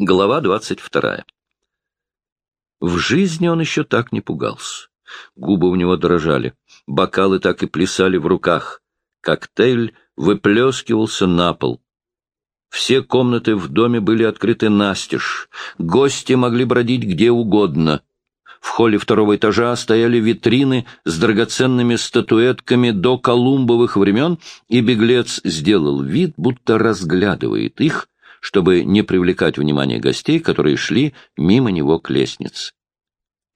Глава двадцать вторая. В жизни он еще так не пугался. Губы у него дрожали, бокалы так и плясали в руках. Коктейль выплескивался на пол. Все комнаты в доме были открыты настежь. Гости могли бродить где угодно. В холле второго этажа стояли витрины с драгоценными статуэтками до колумбовых времен, и беглец сделал вид, будто разглядывает их, чтобы не привлекать внимание гостей, которые шли мимо него к лестнице.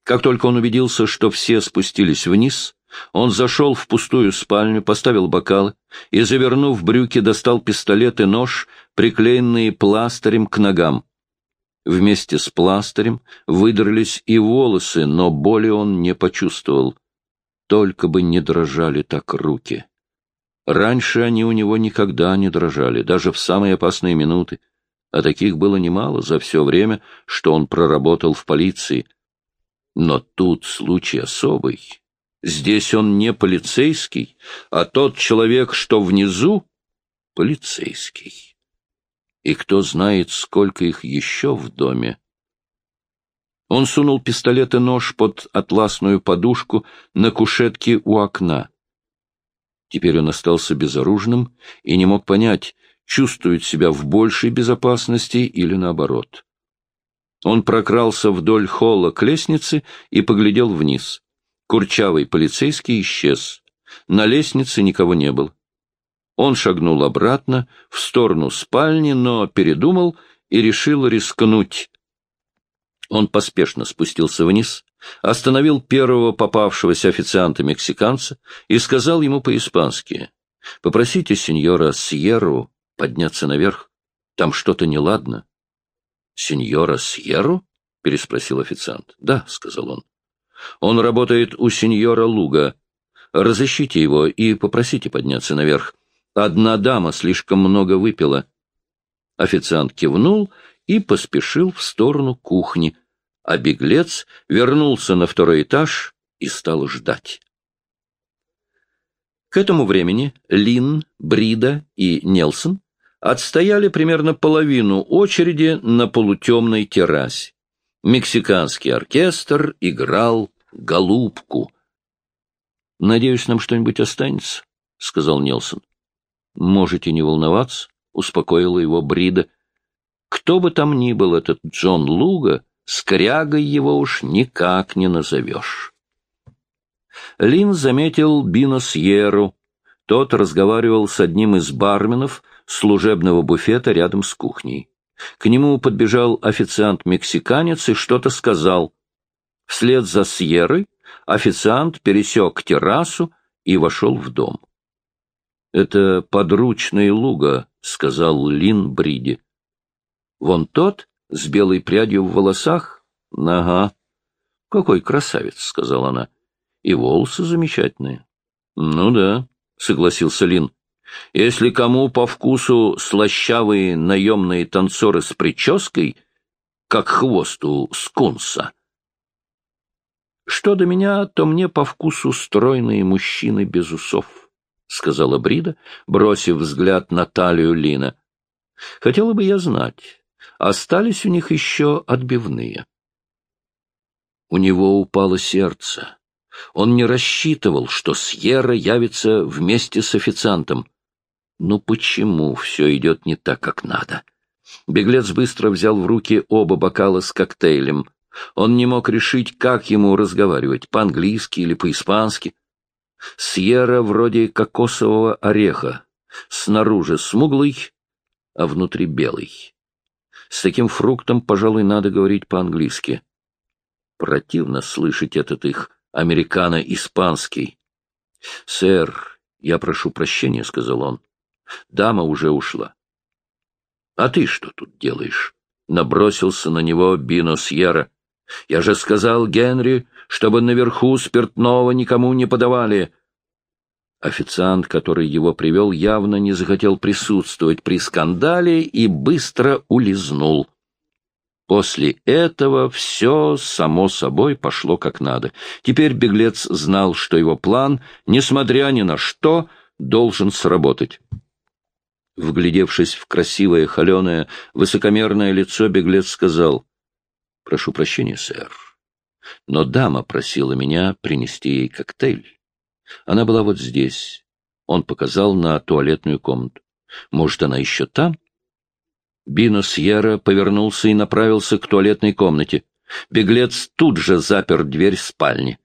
Как только он убедился, что все спустились вниз, он зашел в пустую спальню, поставил бокалы и, завернув брюки, достал пистолет и нож, приклеенные пластырем к ногам. Вместе с пластырем выдрались и волосы, но боли он не почувствовал. Только бы не дрожали так руки. Раньше они у него никогда не дрожали, даже в самые опасные минуты а таких было немало за все время, что он проработал в полиции. Но тут случай особый. Здесь он не полицейский, а тот человек, что внизу — полицейский. И кто знает, сколько их еще в доме. Он сунул пистолет и нож под атласную подушку на кушетке у окна. Теперь он остался безоружным и не мог понять, чувствует себя в большей безопасности или наоборот. Он прокрался вдоль холла к лестнице и поглядел вниз. Курчавый полицейский исчез. На лестнице никого не было. Он шагнул обратно, в сторону спальни, но передумал и решил рискнуть. Он поспешно спустился вниз, остановил первого попавшегося официанта-мексиканца и сказал ему по-испански, «Попросите сеньора Сьерру подняться наверх. Там что-то неладно. — Сеньора Сьерру? — переспросил официант. — Да, — сказал он. — Он работает у сеньора Луга. Разыщите его и попросите подняться наверх. Одна дама слишком много выпила. Официант кивнул и поспешил в сторону кухни, а беглец вернулся на второй этаж и стал ждать. К этому времени Лин, Брида и Нелсон отстояли примерно половину очереди на полутемной террасе. Мексиканский оркестр играл «Голубку». «Надеюсь, нам что-нибудь останется», — сказал Нелсон. «Можете не волноваться», — успокоила его Брида. «Кто бы там ни был этот Джон Луга, скрягой его уж никак не назовешь». Лин заметил Бино Сьерру. Тот разговаривал с одним из барменов, служебного буфета рядом с кухней. К нему подбежал официант-мексиканец и что-то сказал. Вслед за Сьеррой официант пересек террасу и вошел в дом. — Это подручный луга, — сказал Лин Бриди. — Вон тот, с белой прядью в волосах? — Ага. — Какой красавец, — сказала она. — И волосы замечательные. — Ну да, — согласился Лин. Если кому по вкусу слащавые наемные танцоры с прической, как хвост у скунса. Что до меня, то мне по вкусу стройные мужчины без усов, — сказала Брида, бросив взгляд на талию Лина. Хотела бы я знать, остались у них еще отбивные. У него упало сердце. Он не рассчитывал, что Сьерра явится вместе с официантом. Ну почему все идет не так, как надо? Беглец быстро взял в руки оба бокала с коктейлем. Он не мог решить, как ему разговаривать, по-английски или по-испански. Сьерра вроде кокосового ореха, снаружи смуглый, а внутри белый. С таким фруктом, пожалуй, надо говорить по-английски. Противно слышать этот их американо-испанский. — Сэр, я прошу прощения, — сказал он. Дама уже ушла. — А ты что тут делаешь? — набросился на него Бино Сьерра. — Я же сказал Генри, чтобы наверху спиртного никому не подавали. Официант, который его привел, явно не захотел присутствовать при скандале и быстро улизнул. После этого все, само собой, пошло как надо. Теперь беглец знал, что его план, несмотря ни на что, должен сработать. Вглядевшись в красивое, холеное, высокомерное лицо, беглец сказал, — Прошу прощения, сэр, но дама просила меня принести ей коктейль. Она была вот здесь. Он показал на туалетную комнату. Может, она еще там? Бино Сьерра повернулся и направился к туалетной комнате. Беглец тут же запер дверь спальни.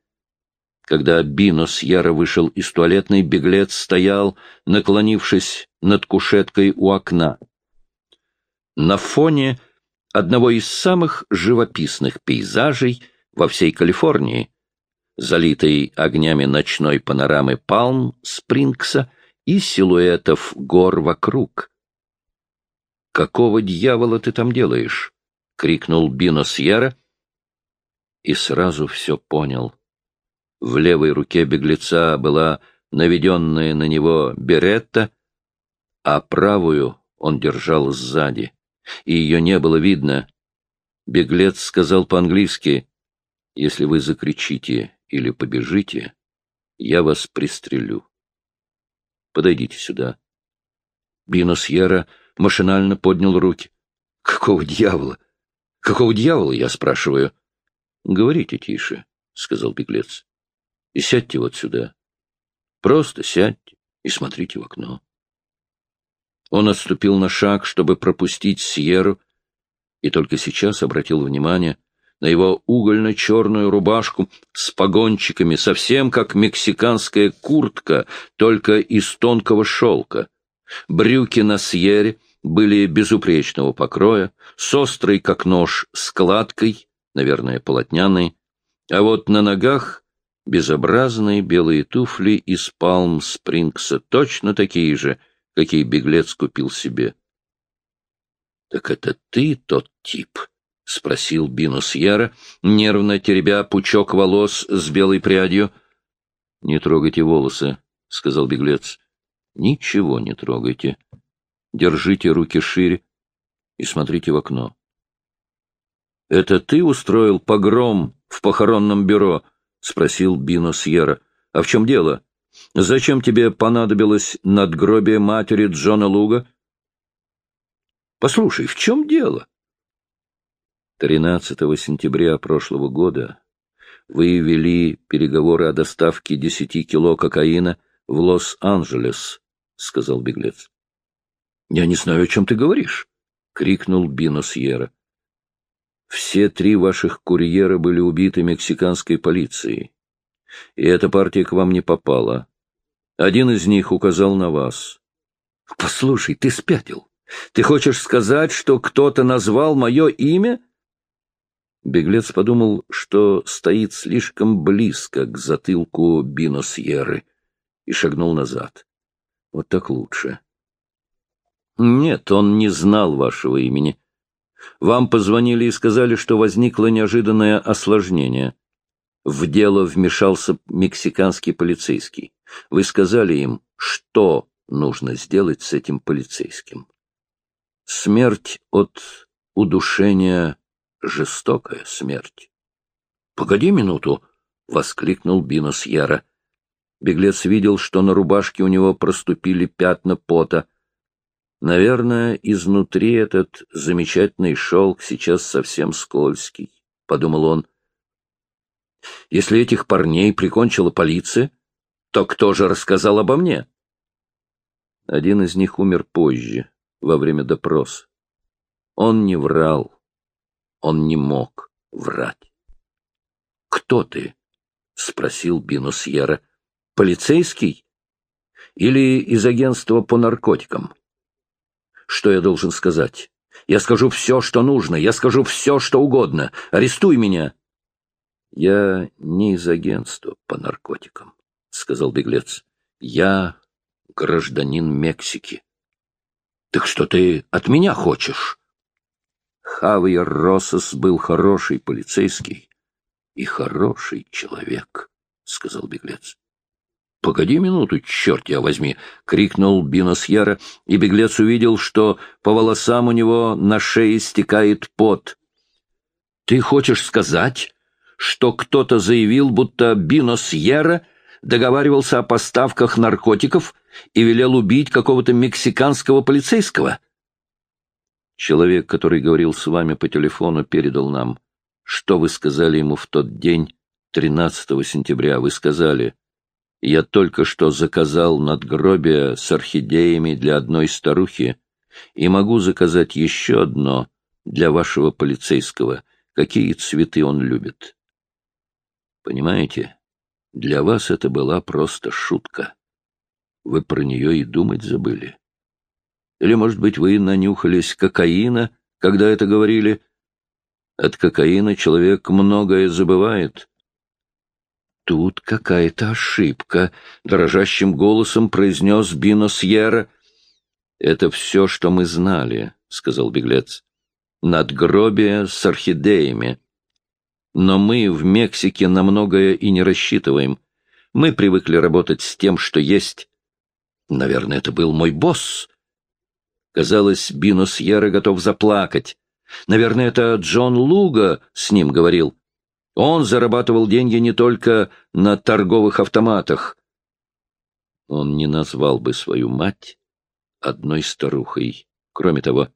Когда Бино Сьерра вышел из туалетной, беглец стоял, наклонившись над кушеткой у окна. На фоне одного из самых живописных пейзажей во всей Калифорнии, залитой огнями ночной панорамы Палм Спрингса и силуэтов гор вокруг. «Какого дьявола ты там делаешь?» — крикнул Бино Сьерра, и сразу все понял. В левой руке беглеца была наведенная на него беретта, а правую он держал сзади, и ее не было видно. Беглец сказал по-английски, «Если вы закричите или побежите, я вас пристрелю. Подойдите сюда». Бинос Яра машинально поднял руки. «Какого дьявола? Какого дьявола, я спрашиваю?» «Говорите тише», — сказал беглец. «И сядьте вот сюда. Просто сядьте и смотрите в окно». Он отступил на шаг, чтобы пропустить Сьеру, и только сейчас обратил внимание на его угольно-черную рубашку с погончиками, совсем как мексиканская куртка, только из тонкого шелка. Брюки на Сьере были безупречного покроя, с острой, как нож, складкой, наверное, полотняной, а вот на ногах безобразные белые туфли из Палм-Спрингса, точно такие же — какие беглец купил себе. — Так это ты тот тип? — спросил Бинус Яра, нервно теребя пучок волос с белой прядью. — Не трогайте волосы, — сказал беглец. — Ничего не трогайте. Держите руки шире и смотрите в окно. — Это ты устроил погром в похоронном бюро? — спросил Бинус Яра. — А в чем дело? — Зачем тебе понадобилось надгробие матери Джона Луга? Послушай, в чем дело? 13 сентября прошлого года вы вели переговоры о доставке десяти кило кокаина в Лос-Анджелес, — сказал беглец. — Я не знаю, о чем ты говоришь, — крикнул Бино Сьерра. — Все три ваших курьера были убиты мексиканской полицией и эта партия к вам не попала. Один из них указал на вас. — Послушай, ты спятил. Ты хочешь сказать, что кто-то назвал мое имя? Беглец подумал, что стоит слишком близко к затылку Биносьеры, и шагнул назад. Вот так лучше. Нет, он не знал вашего имени. Вам позвонили и сказали, что возникло неожиданное осложнение. В дело вмешался мексиканский полицейский. Вы сказали им, что нужно сделать с этим полицейским. Смерть от удушения — жестокая смерть. — Погоди минуту! — воскликнул Бинос Яра. Беглец видел, что на рубашке у него проступили пятна пота. Наверное, изнутри этот замечательный шелк сейчас совсем скользкий, — подумал он. Если этих парней прикончила полиция, то кто же рассказал обо мне? Один из них умер позже, во время допроса. Он не врал. Он не мог врать. — Кто ты? — спросил Бинусьера. — Полицейский? Или из агентства по наркотикам? Что я должен сказать? Я скажу все, что нужно. Я скажу все, что угодно. Арестуй меня. Я не из агентства по наркотикам, — сказал беглец. Я гражданин Мексики. Так что ты от меня хочешь? Хавьер Росос был хороший полицейский и хороший человек, — сказал беглец. — Погоди минуту, черт тебя возьми! — крикнул Бинос Яра, и беглец увидел, что по волосам у него на шее стекает пот. — Ты хочешь сказать, что кто-то заявил, будто Бино Сьерра договаривался о поставках наркотиков и велел убить какого-то мексиканского полицейского. Человек, который говорил с вами по телефону, передал нам, что вы сказали ему в тот день, 13 сентября. Вы сказали, я только что заказал надгробие с орхидеями для одной старухи и могу заказать еще одно для вашего полицейского, какие цветы он любит. Понимаете, для вас это была просто шутка. Вы про нее и думать забыли. Или, может быть, вы нанюхались кокаина, когда это говорили? От кокаина человек многое забывает. Тут какая-то ошибка, — дрожащим голосом произнес Бино Сьерра. — Это все, что мы знали, — сказал беглец. — Надгробие с орхидеями. Но мы в Мексике на многое и не рассчитываем. Мы привыкли работать с тем, что есть. Наверное, это был мой босс. Казалось, Бино Сьерра готов заплакать. Наверное, это Джон Луга с ним говорил. Он зарабатывал деньги не только на торговых автоматах. Он не назвал бы свою мать одной старухой. Кроме того,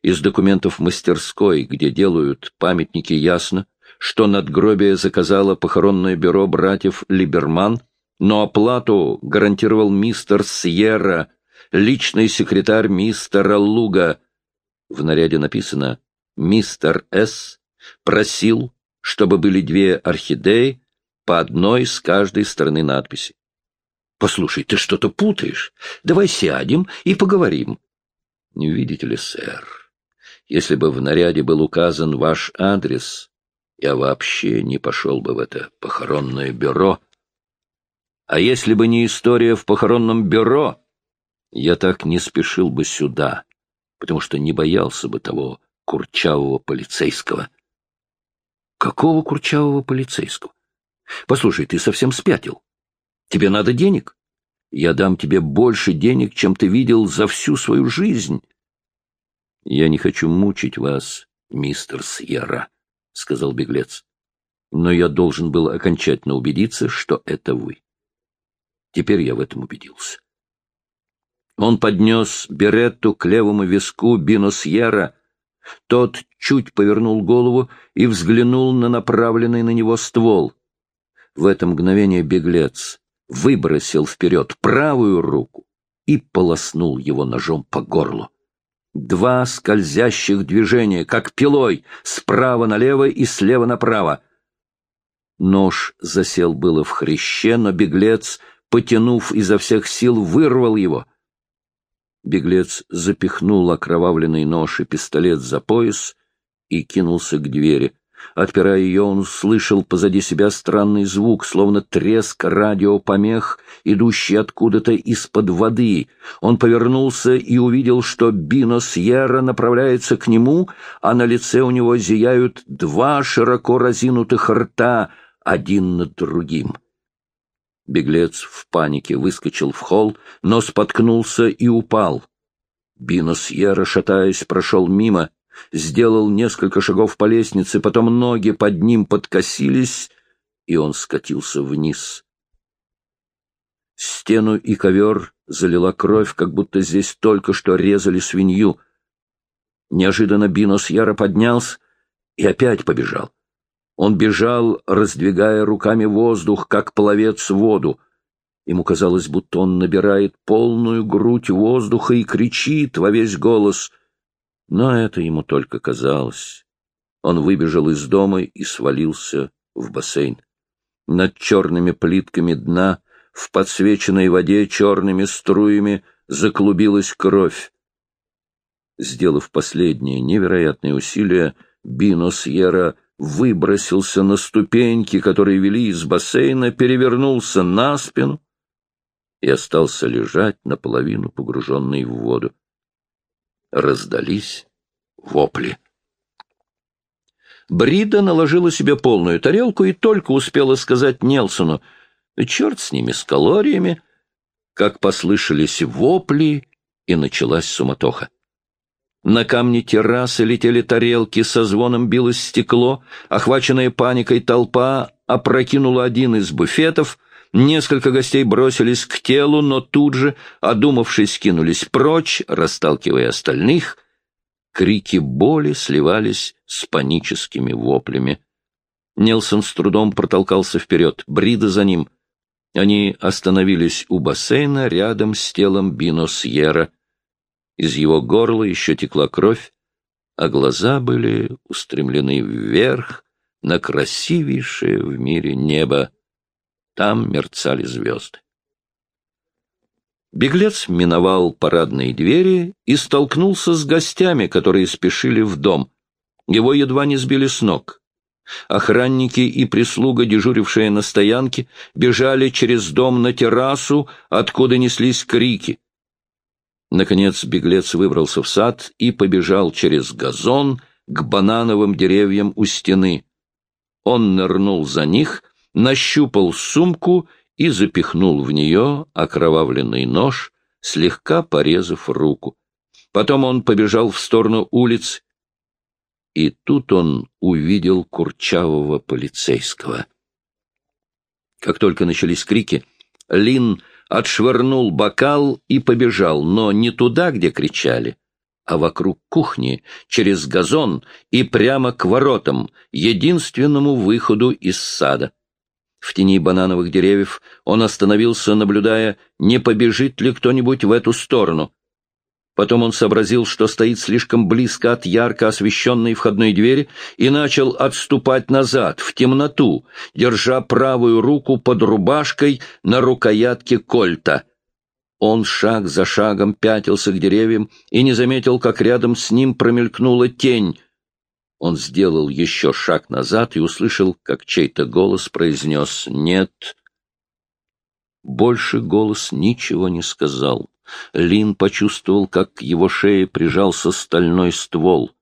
из документов мастерской, где делают памятники, ясно, что надгробие заказало похоронное бюро братьев Либерман, но оплату гарантировал мистер Сьерра, личный секретарь мистера Луга. В наряде написано «Мистер С. просил чтобы были две орхидеи, по одной с каждой стороны надписи. «Послушай, ты что-то путаешь. Давай сядем и поговорим». «Не видите ли, сэр, если бы в наряде был указан ваш адрес, я вообще не пошел бы в это похоронное бюро. А если бы не история в похоронном бюро, я так не спешил бы сюда, потому что не боялся бы того курчавого полицейского». Какого курчавого полицейского? Послушай, ты совсем спятил. Тебе надо денег? Я дам тебе больше денег, чем ты видел за всю свою жизнь. Я не хочу мучить вас, мистер Сьерра, — сказал беглец. Но я должен был окончательно убедиться, что это вы. Теперь я в этом убедился. Он поднес Беретту к левому виску Биносьера, тот чуть повернул голову и взглянул на направленный на него ствол. В это мгновение беглец выбросил вперед правую руку и полоснул его ножом по горлу. Два скользящих движения, как пилой, справа налево и слева направо. Нож засел было в хряще, но беглец, потянув изо всех сил, вырвал его — Беглец запихнул окровавленный нож и пистолет за пояс и кинулся к двери. Отпирая ее, он слышал позади себя странный звук, словно треск радиопомех, идущий откуда-то из-под воды. Он повернулся и увидел, что Бино Сьерра направляется к нему, а на лице у него зияют два широко разинутых рта, один над другим. Беглец в панике выскочил в холл, но споткнулся и упал. Биносьера, шатаясь, прошел мимо, сделал несколько шагов по лестнице, потом ноги под ним подкосились, и он скатился вниз. Стену и ковер залила кровь, как будто здесь только что резали свинью. Неожиданно Бинос яро поднялся и опять побежал. Он бежал, раздвигая руками воздух, как пловец воду. Ему казалось, будто он набирает полную грудь воздуха и кричит во весь голос. Но это ему только казалось. Он выбежал из дома и свалился в бассейн. Над черными плитками дна, в подсвеченной воде черными струями, заклубилась кровь. Сделав последнее невероятное усилие, Бино Сьерра выбросился на ступеньки, которые вели из бассейна, перевернулся на спину и остался лежать, наполовину погруженный в воду. Раздались вопли. Брида наложила себе полную тарелку и только успела сказать Нелсону, «Черт с ними, с калориями!» Как послышались вопли, и началась суматоха. На камне террасы летели тарелки, со звоном билось стекло, охваченная паникой толпа опрокинула один из буфетов, Несколько гостей бросились к телу, но тут же, одумавшись, кинулись прочь, расталкивая остальных. Крики боли сливались с паническими воплями. Нелсон с трудом протолкался вперед, Брида за ним. Они остановились у бассейна рядом с телом Бино Сьерра. Из его горла еще текла кровь, а глаза были устремлены вверх на красивейшее в мире небо. Там мерцали звезды. Беглец миновал парадные двери и столкнулся с гостями, которые спешили в дом. Его едва не сбили с ног. Охранники и прислуга, дежурившая на стоянке, бежали через дом на террасу, откуда неслись крики. Наконец беглец выбрался в сад и побежал через газон к банановым деревьям у стены. Он нырнул за них, нащупал сумку и запихнул в нее окровавленный нож, слегка порезав руку. Потом он побежал в сторону улиц и тут он увидел курчавого полицейского. Как только начались крики, Лин отшвырнул бокал и побежал, но не туда, где кричали, а вокруг кухни, через газон и прямо к воротам, единственному выходу из сада. В тени банановых деревьев он остановился, наблюдая, не побежит ли кто-нибудь в эту сторону. Потом он сообразил, что стоит слишком близко от ярко освещенной входной двери, и начал отступать назад, в темноту, держа правую руку под рубашкой на рукоятке кольта. Он шаг за шагом пятился к деревьям и не заметил, как рядом с ним промелькнула тень. Он сделал еще шаг назад и услышал, как чей-то голос произнес «Нет». Больше голос ничего не сказал. Лин почувствовал, как к его шее прижался стальной ствол.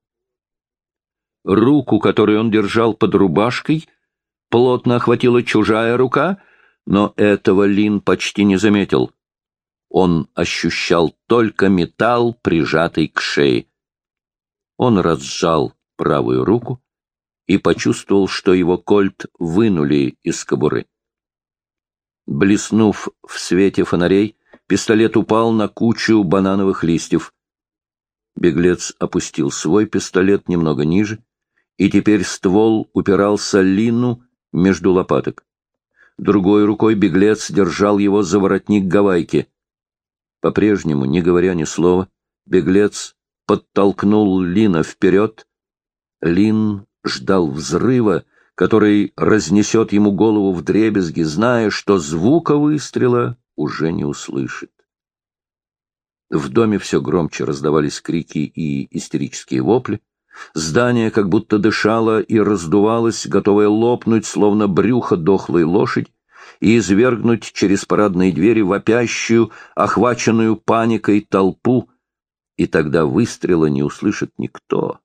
Руку, которую он держал под рубашкой, плотно охватила чужая рука, но этого Лин почти не заметил. Он ощущал только металл, прижатый к шее. Он разжал правую руку и почувствовал, что его кольт вынули из кобуры. Блеснув в свете фонарей, Пистолет упал на кучу банановых листьев. Беглец опустил свой пистолет немного ниже, и теперь ствол упирался Лину между лопаток. Другой рукой беглец держал его за воротник гавайки. По-прежнему, не говоря ни слова, беглец подтолкнул Лина вперед. Лин ждал взрыва, который разнесет ему голову в дребезги, зная, что звука выстрела уже не услышит. В доме все громче раздавались крики и истерические вопли. Здание как будто дышало и раздувалось, готовое лопнуть, словно брюхо дохлой лошади, и извергнуть через парадные двери вопящую, охваченную паникой толпу, и тогда выстрела не услышит никто.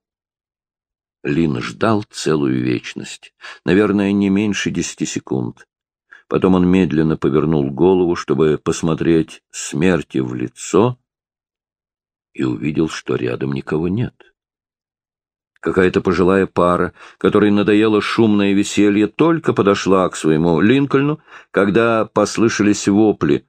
Лин ждал целую вечность, наверное, не меньше десяти секунд. Потом он медленно повернул голову, чтобы посмотреть смерти в лицо, и увидел, что рядом никого нет. Какая-то пожилая пара, которой надоело шумное веселье, только подошла к своему Линкольну, когда послышались вопли.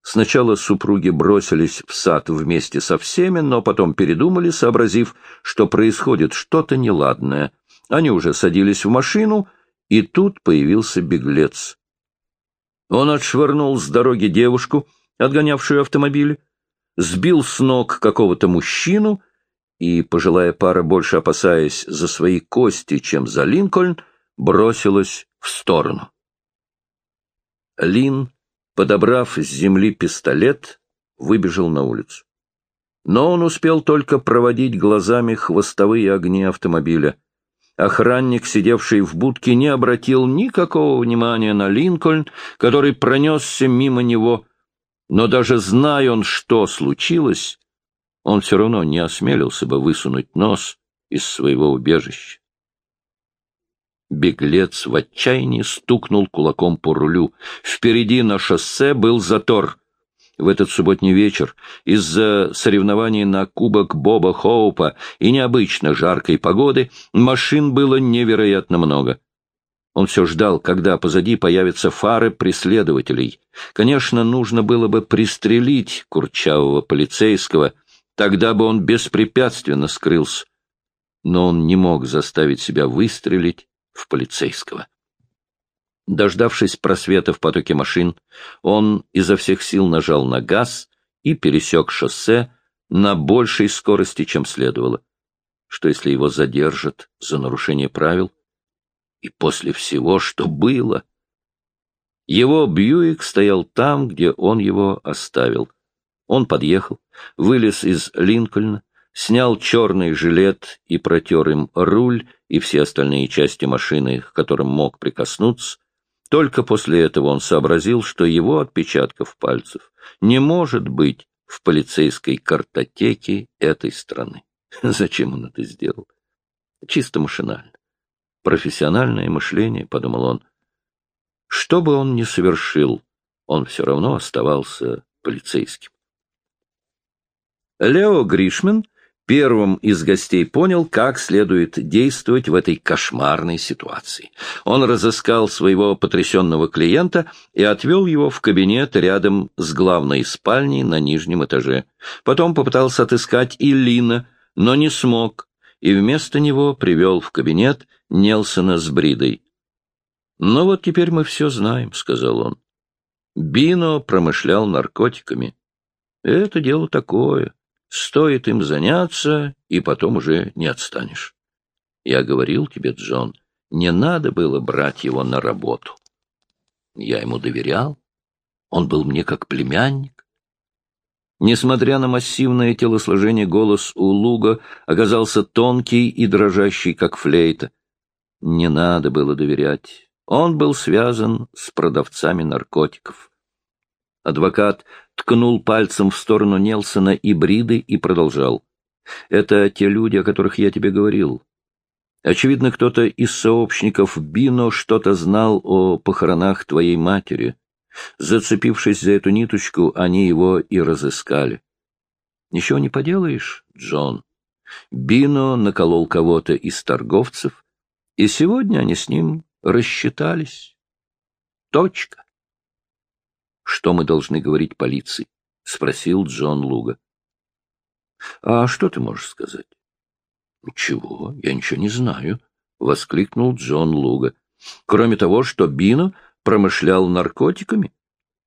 Сначала супруги бросились в сад вместе со всеми, но потом передумали, сообразив, что происходит что-то неладное. Они уже садились в машину, и тут появился беглец. Он отшвырнул с дороги девушку, отгонявшую автомобиль, сбил с ног какого-то мужчину, и пожилая пара, больше опасаясь за свои кости, чем за Линкольн, бросилась в сторону. Лин, подобрав с земли пистолет, выбежал на улицу. Но он успел только проводить глазами хвостовые огни автомобиля. Охранник, сидевший в будке, не обратил никакого внимания на Линкольн, который пронесся мимо него. Но даже зная он, что случилось, он все равно не осмелился бы высунуть нос из своего убежища. Беглец в отчаянии стукнул кулаком по рулю. Впереди на шоссе был затор — в этот субботний вечер из-за соревнований на кубок Боба Хоупа и необычно жаркой погоды машин было невероятно много. Он все ждал, когда позади появятся фары преследователей. Конечно, нужно было бы пристрелить курчавого полицейского, тогда бы он беспрепятственно скрылся. Но он не мог заставить себя выстрелить в полицейского. Дождавшись просвета в потоке машин, он изо всех сил нажал на газ и пересек шоссе на большей скорости, чем следовало. Что если его задержат за нарушение правил? И после всего, что было? Его Бьюик стоял там, где он его оставил. Он подъехал, вылез из Линкольна, снял черный жилет и протер им руль и все остальные части машины, к которым мог прикоснуться. Только после этого он сообразил, что его отпечатков пальцев не может быть в полицейской картотеке этой страны. Зачем он это сделал? Чисто машинально. Профессиональное мышление, — подумал он. Что бы он ни совершил, он все равно оставался полицейским. Лео Гришмен первым из гостей понял, как следует действовать в этой кошмарной ситуации. Он разыскал своего потрясенного клиента и отвел его в кабинет рядом с главной спальней на нижнем этаже. Потом попытался отыскать и Лина, но не смог, и вместо него привел в кабинет Нелсона с Бридой. «Ну вот теперь мы все знаем», — сказал он. Бино промышлял наркотиками. Это дело такое. Стоит им заняться, и потом уже не отстанешь. Я говорил тебе, Джон, не надо было брать его на работу. Я ему доверял. Он был мне как племянник. Несмотря на массивное телосложение, голос у Луга оказался тонкий и дрожащий, как флейта. Не надо было доверять. Он был связан с продавцами наркотиков. Адвокат ткнул пальцем в сторону Нелсона и Бриды и продолжал. «Это те люди, о которых я тебе говорил. Очевидно, кто-то из сообщников Бино что-то знал о похоронах твоей матери. Зацепившись за эту ниточку, они его и разыскали. Ничего не поделаешь, Джон. Бино наколол кого-то из торговцев, и сегодня они с ним рассчитались. Точка. — Что мы должны говорить полиции? — спросил Джон Луга. — А что ты можешь сказать? — Ничего, я ничего не знаю, — воскликнул Джон Луга. — Кроме того, что Бино промышлял наркотиками,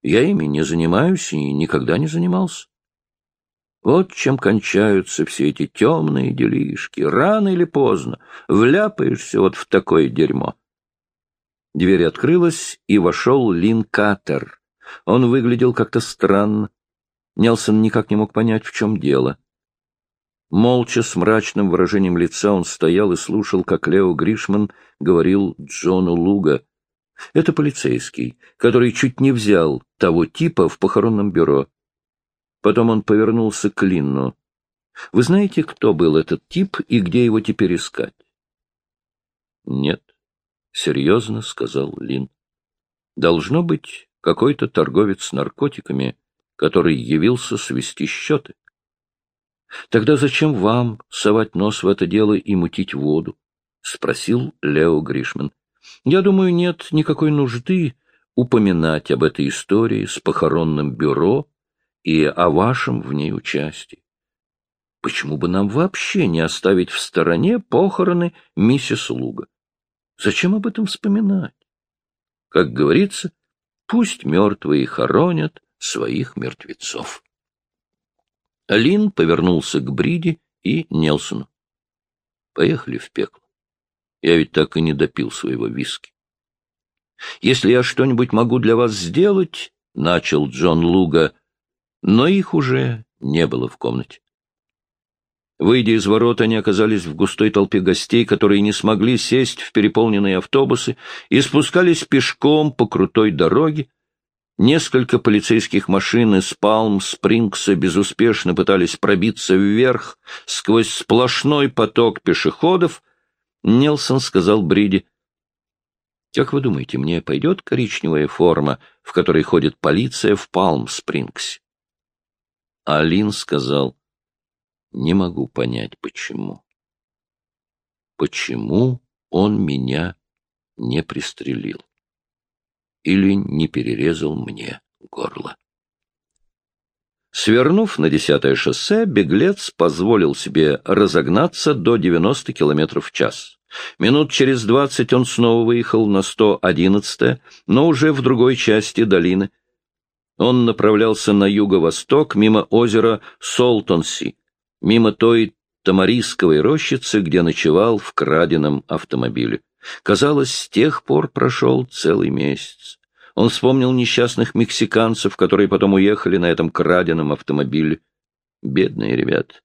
я ими не занимаюсь и никогда не занимался. Вот чем кончаются все эти темные делишки. Рано или поздно вляпаешься вот в такое дерьмо. Дверь открылась, и вошел Лин Катер. Он выглядел как-то странно. Нелсон никак не мог понять, в чем дело. Молча, с мрачным выражением лица, он стоял и слушал, как Лео Гришман говорил Джону Луга. Это полицейский, который чуть не взял того типа в похоронном бюро. Потом он повернулся к Линну. — Вы знаете, кто был этот тип и где его теперь искать? — Нет, — серьезно сказал Лин. — Должно быть какой-то торговец с наркотиками, который явился свести счеты. — Тогда зачем вам совать нос в это дело и мутить воду? — спросил Лео Гришман. — Я думаю, нет никакой нужды упоминать об этой истории с похоронным бюро, и о вашем в ней участии. Почему бы нам вообще не оставить в стороне похороны миссис Луга? Зачем об этом вспоминать? Как говорится, пусть мертвые хоронят своих мертвецов. Лин повернулся к Бриди и Нелсону. Поехали в пекло. Я ведь так и не допил своего виски. Если я что-нибудь могу для вас сделать, — начал Джон Луга, — но их уже не было в комнате. Выйдя из ворот, они оказались в густой толпе гостей, которые не смогли сесть в переполненные автобусы и спускались пешком по крутой дороге. Несколько полицейских машин из Палм-Спрингса безуспешно пытались пробиться вверх сквозь сплошной поток пешеходов. Нелсон сказал Бриди, «Как вы думаете, мне пойдет коричневая форма, в которой ходит полиция в Палм-Спрингсе?» Алин сказал, не могу понять, почему. Почему он меня не пристрелил. Или не перерезал мне горло. Свернув на десятое шоссе, беглец позволил себе разогнаться до 90 км в час. Минут через двадцать он снова выехал на 111 но уже в другой части долины. Он направлялся на юго-восток, мимо озера Солтонси, мимо той тамарисковой рощицы, где ночевал в краденом автомобиле. Казалось, с тех пор прошел целый месяц. Он вспомнил несчастных мексиканцев, которые потом уехали на этом краденом автомобиле. Бедные ребята.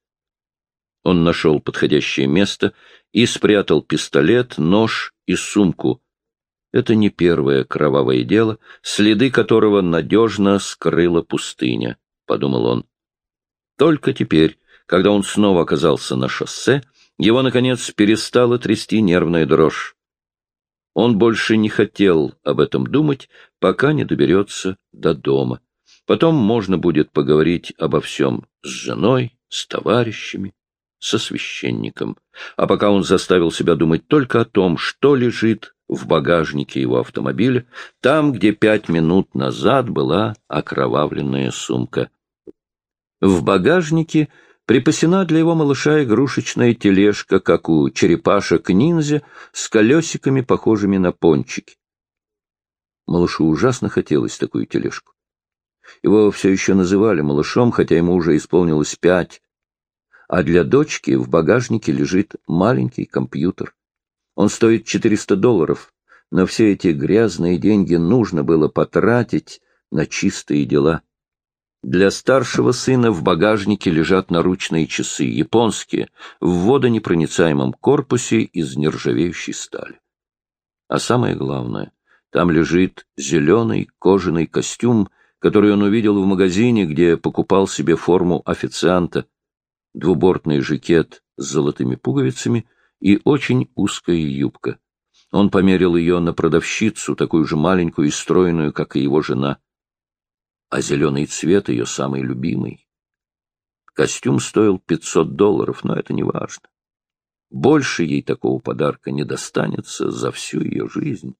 Он нашел подходящее место и спрятал пистолет, нож и сумку. Это не первое кровавое дело, следы которого надежно скрыла пустыня, — подумал он. Только теперь, когда он снова оказался на шоссе, его, наконец, перестала трясти нервная дрожь. Он больше не хотел об этом думать, пока не доберется до дома. Потом можно будет поговорить обо всем с женой, с товарищами, со священником. А пока он заставил себя думать только о том, что лежит в багажнике его автомобиля, там, где пять минут назад была окровавленная сумка. В багажнике припасена для его малыша игрушечная тележка, как у черепашек-ниндзя, с колесиками, похожими на пончики. Малышу ужасно хотелось такую тележку. Его все еще называли малышом, хотя ему уже исполнилось пять. А для дочки в багажнике лежит маленький компьютер. Он стоит 400 долларов, но все эти грязные деньги нужно было потратить на чистые дела. Для старшего сына в багажнике лежат наручные часы, японские, в водонепроницаемом корпусе из нержавеющей стали. А самое главное, там лежит зеленый кожаный костюм, который он увидел в магазине, где покупал себе форму официанта, двубортный жакет с золотыми пуговицами и очень узкая юбка. Он померил ее на продавщицу, такую же маленькую и стройную, как и его жена а зеленый цвет ее самый любимый. Костюм стоил 500 долларов, но это не важно. Больше ей такого подарка не достанется за всю ее жизнь.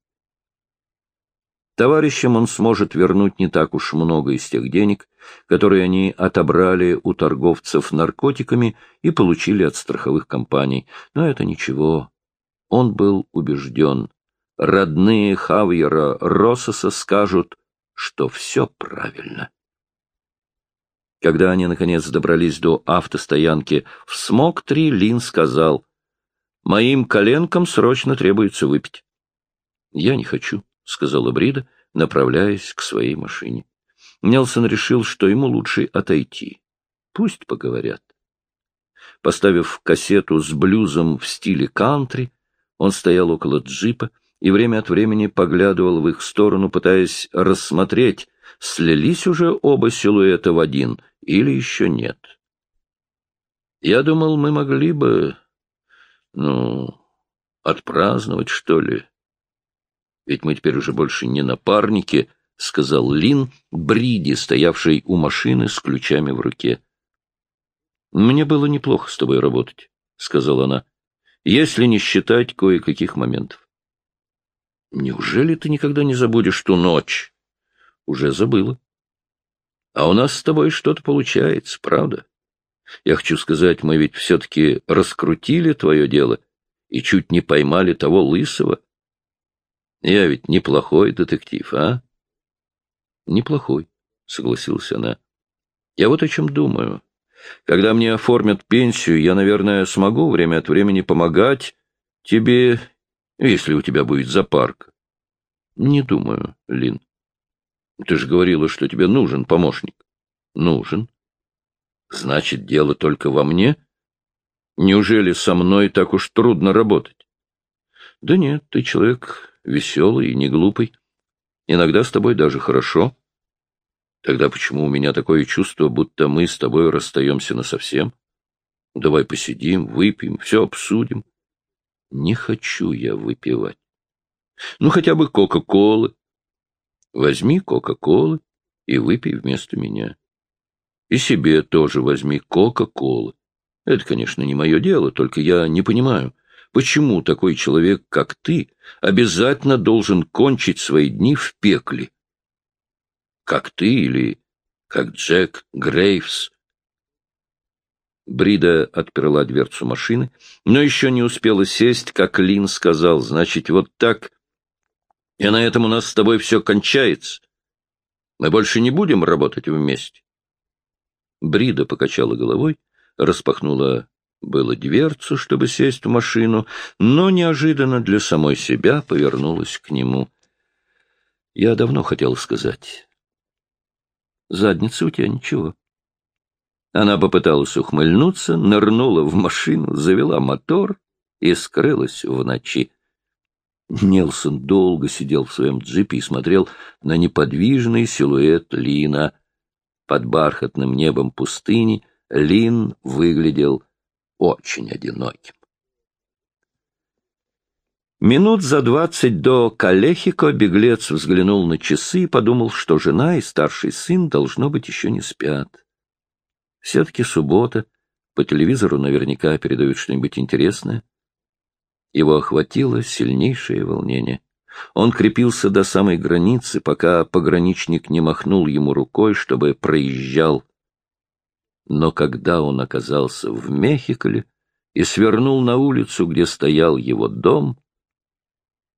Товарищам он сможет вернуть не так уж много из тех денег, которые они отобрали у торговцев наркотиками и получили от страховых компаний. Но это ничего. Он был убежден. Родные Хавьера Россоса скажут, что все правильно. Когда они, наконец, добрались до автостоянки в Смок-3, Лин сказал, «Моим коленкам срочно требуется выпить». «Я не хочу», — сказала Брида, направляясь к своей машине. Нелсон решил, что ему лучше отойти. Пусть поговорят. Поставив кассету с блюзом в стиле кантри, он стоял около джипа, и время от времени поглядывал в их сторону, пытаясь рассмотреть, слились уже оба силуэта в один или еще нет. Я думал, мы могли бы, ну, отпраздновать, что ли. Ведь мы теперь уже больше не напарники, — сказал Лин, Бриди, стоявший у машины с ключами в руке. — Мне было неплохо с тобой работать, — сказала она, — если не считать кое-каких моментов. Неужели ты никогда не забудешь ту ночь? Уже забыла. А у нас с тобой что-то получается, правда? Я хочу сказать, мы ведь все-таки раскрутили твое дело и чуть не поймали того лысого. Я ведь неплохой детектив, а? Неплохой, согласилась она. Я вот о чем думаю. Когда мне оформят пенсию, я, наверное, смогу время от времени помогать тебе если у тебя будет запарка. Не думаю, Лин. Ты же говорила, что тебе нужен помощник. Нужен. Значит, дело только во мне? Неужели со мной так уж трудно работать? Да нет, ты человек веселый и не глупый. Иногда с тобой даже хорошо. Тогда почему у меня такое чувство, будто мы с тобой расстаемся насовсем? Давай посидим, выпьем, все обсудим. Не хочу я выпивать. Ну, хотя бы Кока-Колы. Возьми Кока-Колы и выпей вместо меня. И себе тоже возьми Кока-Колы. Это, конечно, не мое дело, только я не понимаю, Почему такой человек, как ты, обязательно должен кончить свои дни в пекле? Как ты или как Джек Грейвс? Брида отперла дверцу машины, но еще не успела сесть, как Лин сказал, значит, вот так, и на этом у нас с тобой все кончается. Мы больше не будем работать вместе. Брида покачала головой, распахнула было дверцу, чтобы сесть в машину, но неожиданно для самой себя повернулась к нему. Я давно хотел сказать. Задница у тебя ничего. Она попыталась ухмыльнуться, нырнула в машину, завела мотор и скрылась в ночи. Нелсон долго сидел в своем джипе и смотрел на неподвижный силуэт Лина. Под бархатным небом пустыни Лин выглядел очень одиноким. Минут за двадцать до Калехико беглец взглянул на часы и подумал, что жена и старший сын, должно быть, еще не спят. Все-таки суббота, по телевизору наверняка передают что-нибудь интересное. Его охватило сильнейшее волнение. Он крепился до самой границы, пока пограничник не махнул ему рукой, чтобы проезжал. Но когда он оказался в Мехиколе и свернул на улицу, где стоял его дом,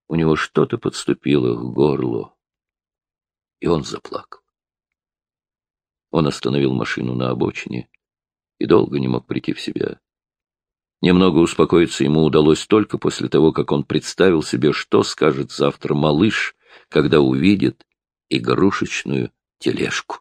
у него что-то подступило к горлу, и он заплакал. Он остановил машину на обочине и долго не мог прийти в себя. Немного успокоиться ему удалось только после того, как он представил себе, что скажет завтра малыш, когда увидит игрушечную тележку.